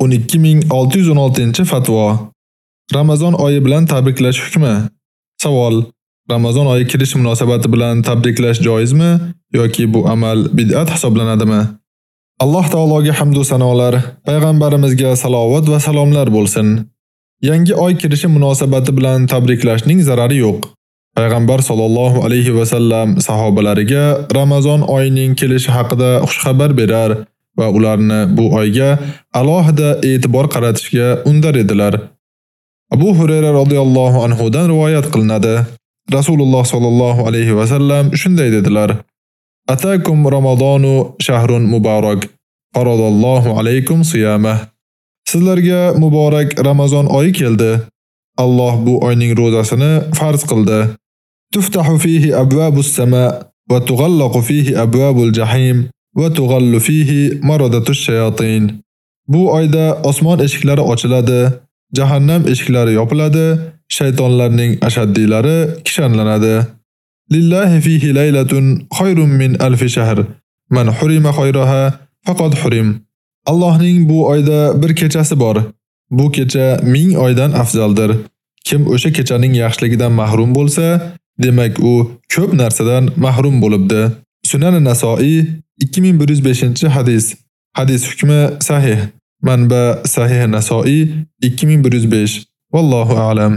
12616-fatvo. Ramazon oyi bilan tabriklash hukmi. Savol: Ramazon oyi kirish munosabati bilan tabriklash joizmi yoki bu amal bid'at hisoblanadimi? Alloh taologa hamd va sanolar, payg'ambarimizga salovat va salomlar bo'lsin. Yangi oy kirishi munosabati bilan tabriklashning zarari yo'q. Payg'ambar sollallohu alayhi va sallam sahobalariga Ramazon oyining kelishi haqida xushxabar berar va ularni bu oyga alohida e'tibor qaratishga undar edilar. Abu Hurayra radhiyallohu anhu dan rivoyat qilinadi. Rasululloh sallallohu alayhi va sallam shunday dedilar: Atakum Ramazonu shahrun muborak. Faradallohu alaykum siyamah. Sizlarga muborak Ramazon oyi keldi. Alloh bu oyning ro'zasini farz qildi. Tuftahu fihi abwabus sama va tughallaqu fihi abwabul jahim va tughallu fihi maradatush shayatin. Bu oyda osmon eshiklari ochiladi, jahannam eshiklari yopiladi, shaytonlarning ashaddiylari kishanlanadi. Lillahi fihi laylatun khayrun min alf shahr. Man hurima khayraha faqad hurim. Allohning bu oyda bir kechasi bor. Bu kecha ming oydan afzaldir. Kim o'sha kechaning yaxshiligidan mahrum bo'lsa, demak u ko'p narsadan mahrum bo'libdi. Sunan Nasoiy 2105-hadis. Hadis hukmi sahih. Manba Sahih Nasoiy 2105. Vallohu a'lam.